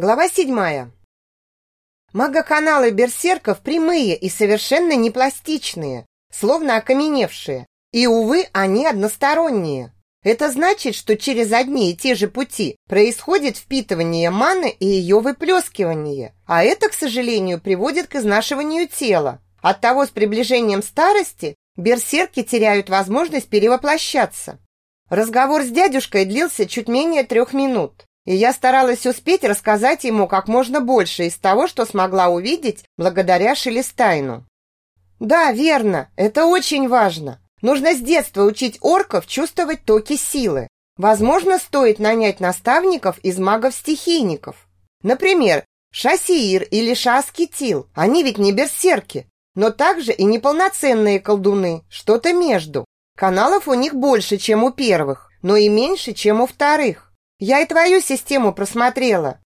Глава седьмая. Магоканалы берсерков прямые и совершенно не пластичные, словно окаменевшие. И, увы, они односторонние. Это значит, что через одни и те же пути происходит впитывание маны и ее выплескивание. А это, к сожалению, приводит к изнашиванию тела. Оттого с приближением старости берсерки теряют возможность перевоплощаться. Разговор с дядюшкой длился чуть менее трех минут и я старалась успеть рассказать ему как можно больше из того, что смогла увидеть благодаря Шелестайну. Да, верно, это очень важно. Нужно с детства учить орков чувствовать токи силы. Возможно, стоит нанять наставников из магов-стихийников. Например, Шасиир или Шаскитил. Они ведь не берсерки, но также и неполноценные колдуны, что-то между. Каналов у них больше, чем у первых, но и меньше, чем у вторых. Я и твою систему просмотрела.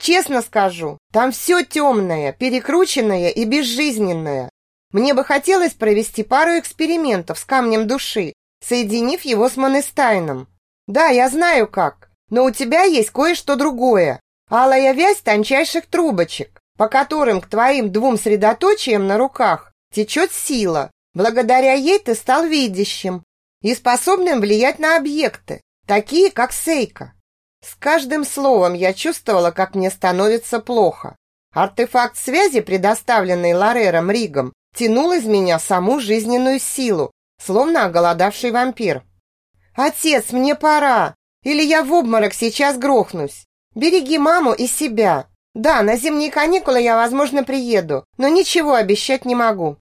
Честно скажу, там все темное, перекрученное и безжизненное. Мне бы хотелось провести пару экспериментов с камнем души, соединив его с Монестайном. Да, я знаю как, но у тебя есть кое-что другое. Алая вязь тончайших трубочек, по которым к твоим двум средоточиям на руках течет сила. Благодаря ей ты стал видящим и способным влиять на объекты, такие как Сейка. С каждым словом я чувствовала, как мне становится плохо. Артефакт связи, предоставленный Ларером Ригом, тянул из меня саму жизненную силу, словно оголодавший вампир. «Отец, мне пора! Или я в обморок сейчас грохнусь! Береги маму и себя! Да, на зимние каникулы я, возможно, приеду, но ничего обещать не могу!»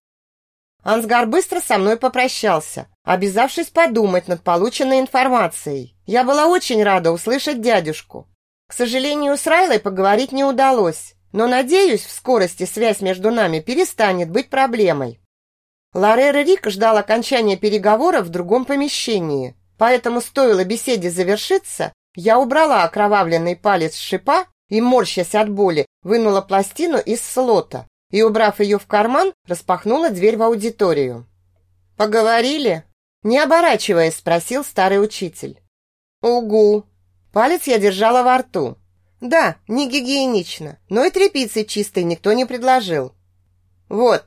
Ансгар быстро со мной попрощался, обязавшись подумать над полученной информацией. Я была очень рада услышать дядюшку. К сожалению, с Райлой поговорить не удалось, но, надеюсь, в скорости связь между нами перестанет быть проблемой. Ларер Рик ждал окончания переговоров в другом помещении, поэтому стоило беседе завершиться, я убрала окровавленный палец с шипа и, морщась от боли, вынула пластину из слота, и, убрав ее в карман, распахнула дверь в аудиторию. «Поговорили?» Не оборачиваясь, спросил старый учитель. «Угу!» Палец я держала во рту. «Да, не гигиенично, но и тряпицы чистой никто не предложил». «Вот!»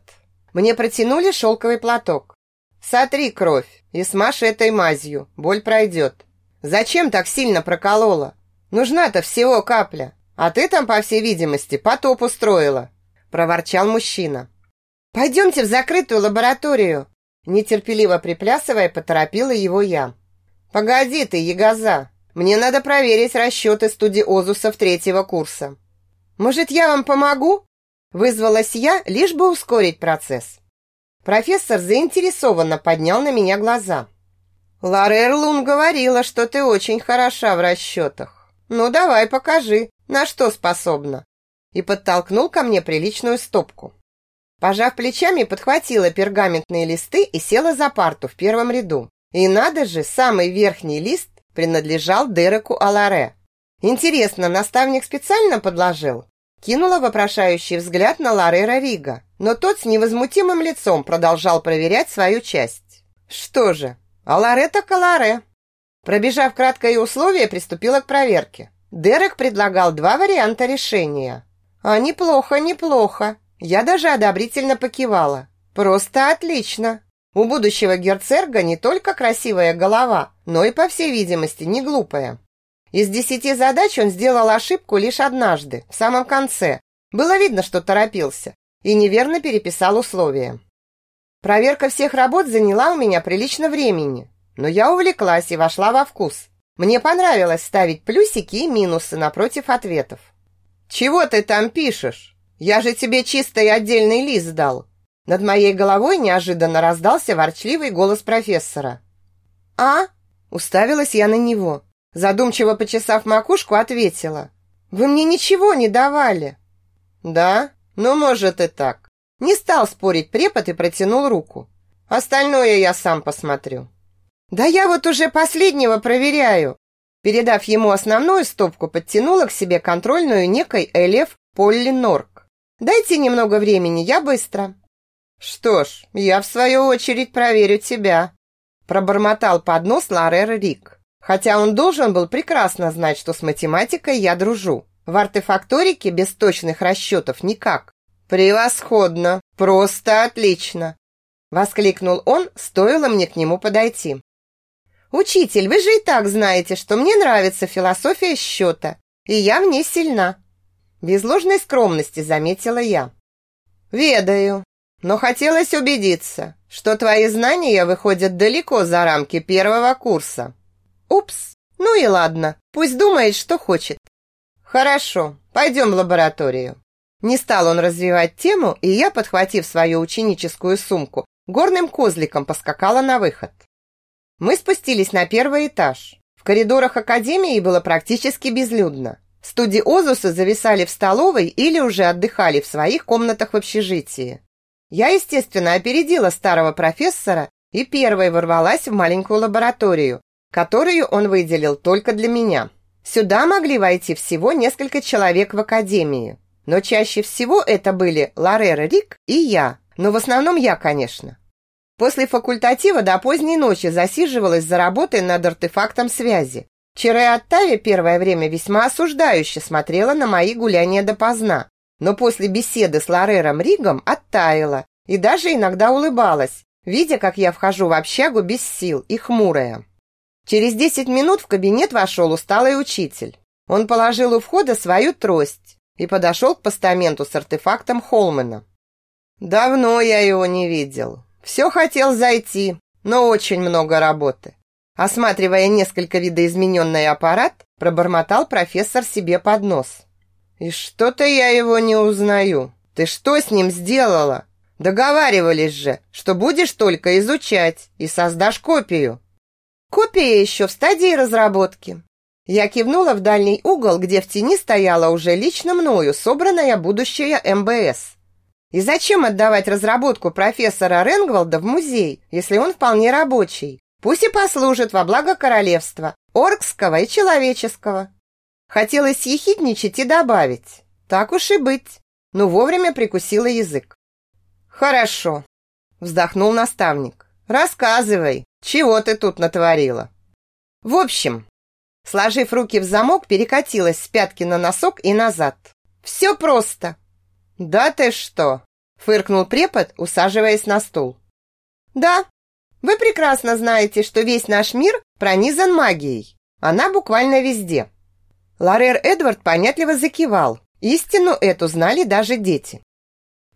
Мне протянули шелковый платок. «Сотри кровь и смажь этой мазью, боль пройдет. Зачем так сильно проколола? Нужна-то всего капля, а ты там, по всей видимости, потоп устроила» проворчал мужчина. «Пойдемте в закрытую лабораторию!» Нетерпеливо приплясывая, поторопила его я. «Погоди ты, ягоза! Мне надо проверить расчеты студиозусов третьего курса». «Может, я вам помогу?» Вызвалась я, лишь бы ускорить процесс. Профессор заинтересованно поднял на меня глаза. «Лара Эрлун говорила, что ты очень хороша в расчетах. Ну, давай, покажи, на что способна и подтолкнул ко мне приличную стопку. Пожав плечами, подхватила пергаментные листы и села за парту в первом ряду. И надо же, самый верхний лист принадлежал Дереку Аларе. Интересно, наставник специально подложил? Кинула вопрошающий взгляд на Ларера Рига, но тот с невозмутимым лицом продолжал проверять свою часть. Что же, Аларе так Аларе. Пробежав краткое условие, приступила к проверке. Дерек предлагал два варианта решения. А неплохо, неплохо. Я даже одобрительно покивала. Просто отлично. У будущего герцерга не только красивая голова, но и, по всей видимости, не глупая. Из десяти задач он сделал ошибку лишь однажды, в самом конце. Было видно, что торопился и неверно переписал условия. Проверка всех работ заняла у меня прилично времени, но я увлеклась и вошла во вкус. Мне понравилось ставить плюсики и минусы напротив ответов. «Чего ты там пишешь? Я же тебе чистый отдельный лист дал!» Над моей головой неожиданно раздался ворчливый голос профессора. «А?» – уставилась я на него. Задумчиво почесав макушку, ответила. «Вы мне ничего не давали». «Да? Ну, может и так». Не стал спорить препод и протянул руку. «Остальное я сам посмотрю». «Да я вот уже последнего проверяю. Передав ему основную стопку, подтянула к себе контрольную некой Элев Полли Норк. «Дайте немного времени, я быстро». «Что ж, я в свою очередь проверю тебя», пробормотал под нос Ларер Рик. Хотя он должен был прекрасно знать, что с математикой я дружу. В артефакторике без точных расчетов никак. Превосходно, просто отлично, воскликнул он, стоило мне к нему подойти. Учитель, вы же и так знаете, что мне нравится философия счета, и я в ней сильна. Без ложной скромности заметила я. Ведаю, но хотелось убедиться, что твои знания выходят далеко за рамки первого курса. Упс, ну и ладно, пусть думает, что хочет. Хорошо, пойдем в лабораторию. Не стал он развивать тему, и я, подхватив свою ученическую сумку, горным козликом поскакала на выход. Мы спустились на первый этаж. В коридорах академии было практически безлюдно. Студии Озуса зависали в столовой или уже отдыхали в своих комнатах в общежитии. Я, естественно, опередила старого профессора и первой ворвалась в маленькую лабораторию, которую он выделил только для меня. Сюда могли войти всего несколько человек в академии, но чаще всего это были Ларера Рик и я, но в основном я, конечно. После факультатива до поздней ночи засиживалась за работой над артефактом связи. Вчера Оттавия первое время весьма осуждающе смотрела на мои гуляния допоздна, но после беседы с Ларером Ригом оттаяла и даже иногда улыбалась, видя, как я вхожу в общагу без сил и хмурая. Через десять минут в кабинет вошел усталый учитель. Он положил у входа свою трость и подошел к постаменту с артефактом Холмана. Давно я его не видел. Все хотел зайти, но очень много работы. Осматривая несколько видоизмененный аппарат, пробормотал профессор себе под нос. И что-то я его не узнаю. Ты что с ним сделала? Договаривались же, что будешь только изучать и создашь копию. Копия еще в стадии разработки. Я кивнула в дальний угол, где в тени стояла уже лично мною собранная будущая МБС. И зачем отдавать разработку профессора Ренгвалда в музей, если он вполне рабочий? Пусть и послужит во благо королевства, оркского и человеческого. Хотелось съехидничать и добавить. Так уж и быть. Но вовремя прикусила язык. Хорошо, вздохнул наставник. Рассказывай, чего ты тут натворила? В общем, сложив руки в замок, перекатилась с пятки на носок и назад. Все просто. Да ты что? Фыркнул препод, усаживаясь на стул. Да, вы прекрасно знаете, что весь наш мир пронизан магией. Она буквально везде. Ларер Эдвард понятливо закивал. Истину эту знали даже дети.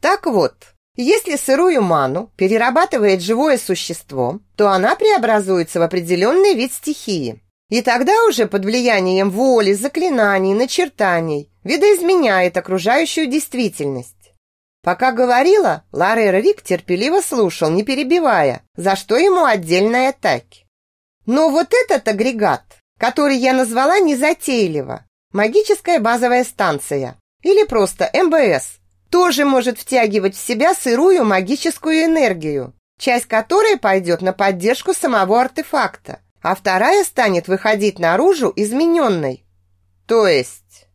Так вот, если сырую ману перерабатывает живое существо, то она преобразуется в определенный вид стихии. И тогда уже под влиянием воли, заклинаний, начертаний видоизменяет окружающую действительность. Пока говорила, Ларер Рик терпеливо слушал, не перебивая, за что ему отдельные атаки. Но вот этот агрегат который я назвала незатейливо «магическая базовая станция» или просто МБС, тоже может втягивать в себя сырую магическую энергию, часть которой пойдет на поддержку самого артефакта, а вторая станет выходить наружу измененной. То есть...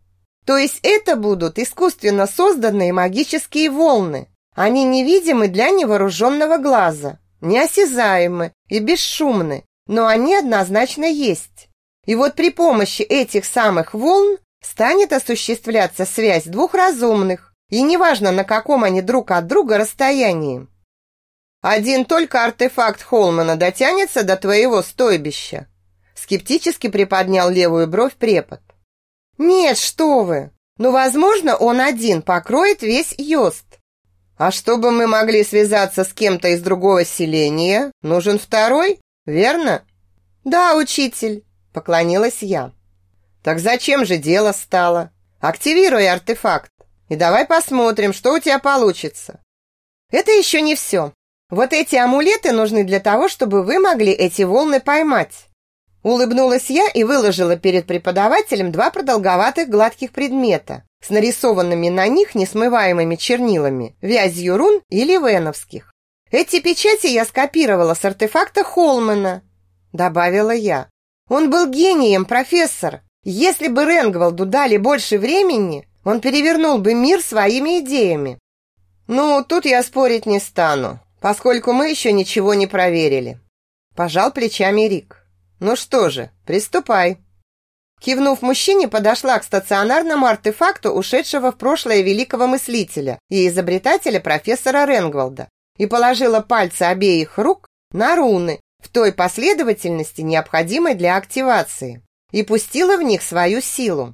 То есть это будут искусственно созданные магические волны. Они невидимы для невооруженного глаза, неосязаемы и бесшумны, но они однозначно есть. И вот при помощи этих самых волн станет осуществляться связь двух разумных, и неважно, на каком они друг от друга расстоянии. Один только артефакт Холмана дотянется до твоего стойбища. Скептически приподнял левую бровь препод. Нет, что вы! Ну, возможно, он один покроет весь Йост. А чтобы мы могли связаться с кем-то из другого селения, нужен второй, верно? Да, учитель, Поклонилась я. Так зачем же дело стало? Активируй артефакт и давай посмотрим, что у тебя получится. Это еще не все. Вот эти амулеты нужны для того, чтобы вы могли эти волны поймать. Улыбнулась я и выложила перед преподавателем два продолговатых гладких предмета с нарисованными на них несмываемыми чернилами, вязью рун или веновских. Эти печати я скопировала с артефакта Холмана, добавила я. Он был гением, профессор. Если бы Ренгвалду дали больше времени, он перевернул бы мир своими идеями. Ну, тут я спорить не стану, поскольку мы еще ничего не проверили. Пожал плечами Рик. Ну что же, приступай. Кивнув мужчине, подошла к стационарному артефакту ушедшего в прошлое великого мыслителя и изобретателя профессора Ренгвалда и положила пальцы обеих рук на руны в той последовательности, необходимой для активации, и пустила в них свою силу.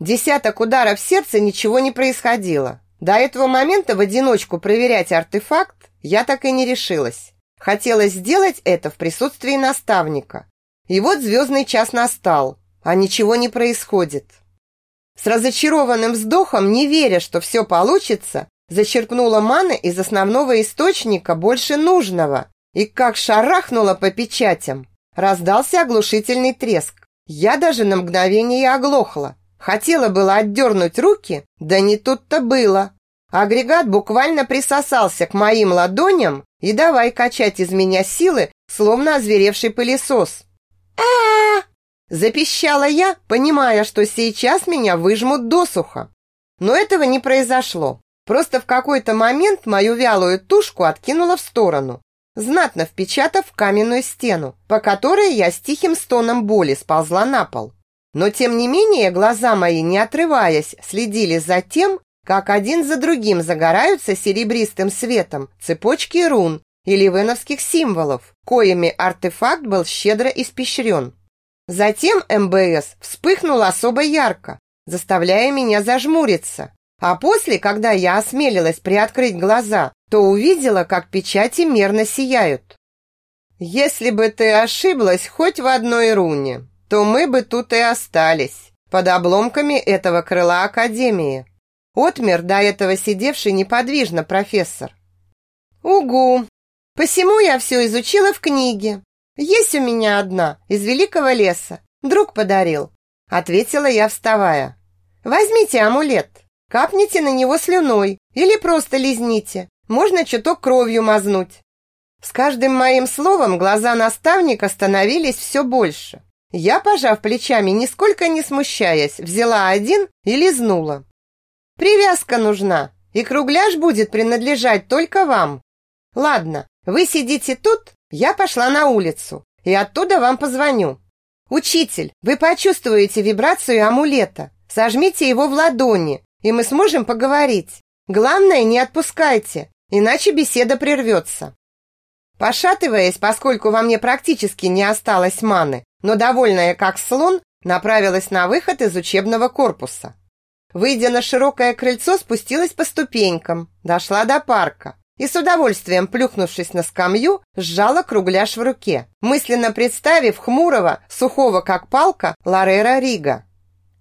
Десяток ударов сердца ничего не происходило. До этого момента в одиночку проверять артефакт я так и не решилась. Хотелось сделать это в присутствии наставника. И вот звездный час настал, а ничего не происходит. С разочарованным вздохом, не веря, что все получится, зачерпнула маны из основного источника больше нужного и как шарахнула по печатям. Раздался оглушительный треск. Я даже на мгновение оглохла. Хотела было отдернуть руки, да не тут-то было. Агрегат буквально присосался к моим ладоням и давай качать из меня силы, словно озверевший пылесос. А Запищала я, понимая, что сейчас меня выжмут досуха. Но этого не произошло. Просто в какой-то момент мою вялую тушку откинула в сторону, знатно впечатав в каменную стену, по которой я с тихим стоном боли сползла на пол. Но тем не менее глаза мои, не отрываясь, следили за тем, как один за другим загораются серебристым светом цепочки рун или веновских символов, коими артефакт был щедро испещрен. Затем МБС вспыхнул особо ярко, заставляя меня зажмуриться. А после, когда я осмелилась приоткрыть глаза, то увидела, как печати мерно сияют. «Если бы ты ошиблась хоть в одной руне, то мы бы тут и остались, под обломками этого крыла Академии», отмер до этого сидевший неподвижно профессор. «Угу! Посему я все изучила в книге, есть у меня одна из великого леса. Друг подарил. Ответила я, вставая. Возьмите амулет. Капните на него слюной или просто лизните. Можно чуток кровью мазнуть. С каждым моим словом глаза наставника становились все больше. Я, пожав плечами, нисколько не смущаясь, взяла один и лизнула. Привязка нужна, и кругляш будет принадлежать только вам. Ладно, вы сидите тут, я пошла на улицу и оттуда вам позвоню. Учитель, вы почувствуете вибрацию амулета. Сожмите его в ладони, и мы сможем поговорить. Главное, не отпускайте, иначе беседа прервется. Пошатываясь, поскольку во мне практически не осталось маны, но довольная как слон, направилась на выход из учебного корпуса. Выйдя на широкое крыльцо, спустилась по ступенькам, дошла до парка и с удовольствием, плюхнувшись на скамью, сжала кругляш в руке, мысленно представив хмурого, сухого как палка, Ларера Рига.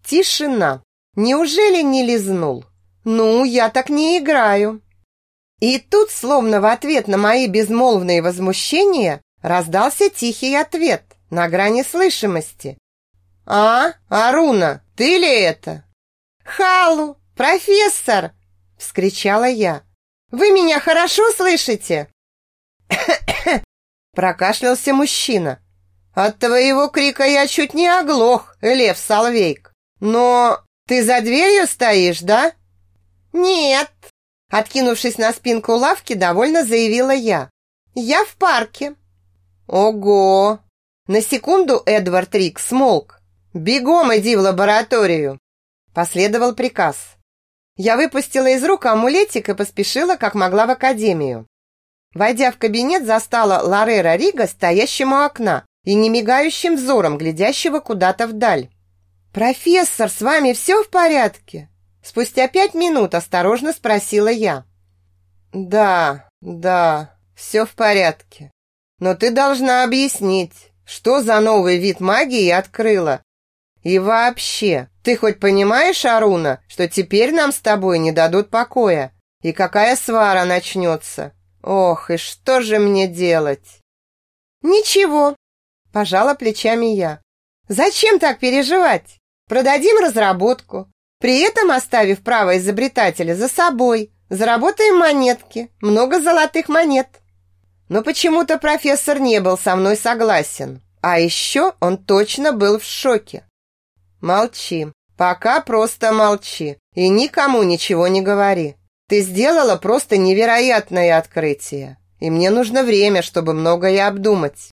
Тишина. Неужели не лизнул? Ну, я так не играю. И тут, словно в ответ на мои безмолвные возмущения, раздался тихий ответ на грани слышимости. «А, Аруна, ты ли это?» «Халу, профессор!» – вскричала я. Вы меня хорошо слышите?» Прокашлялся мужчина. «От твоего крика я чуть не оглох, Лев Салвейк. Но ты за дверью стоишь, да?» «Нет», Откинувшись на спинку лавки, довольно заявила я. «Я в парке». «Ого!» На секунду Эдвард Рик смолк. «Бегом иди в лабораторию!» Последовал приказ. Я выпустила из рук амулетик и поспешила, как могла, в академию. Войдя в кабинет, застала Ларера Рига стоящим у окна и немигающим взором, глядящего куда-то вдаль. «Профессор, с вами все в порядке?» Спустя пять минут осторожно спросила я. «Да, да, все в порядке. Но ты должна объяснить, что за новый вид магии открыла и вообще, ты хоть понимаешь, Аруна, что теперь нам с тобой не дадут покоя? И какая свара начнется? Ох, и что же мне делать? Ничего, пожала плечами я. Зачем так переживать? Продадим разработку, при этом оставив право изобретателя за собой. Заработаем монетки, много золотых монет. Но почему-то профессор не был со мной согласен. А еще он точно был в шоке. Молчи. Пока просто молчи. И никому ничего не говори. Ты сделала просто невероятное открытие. И мне нужно время, чтобы многое обдумать.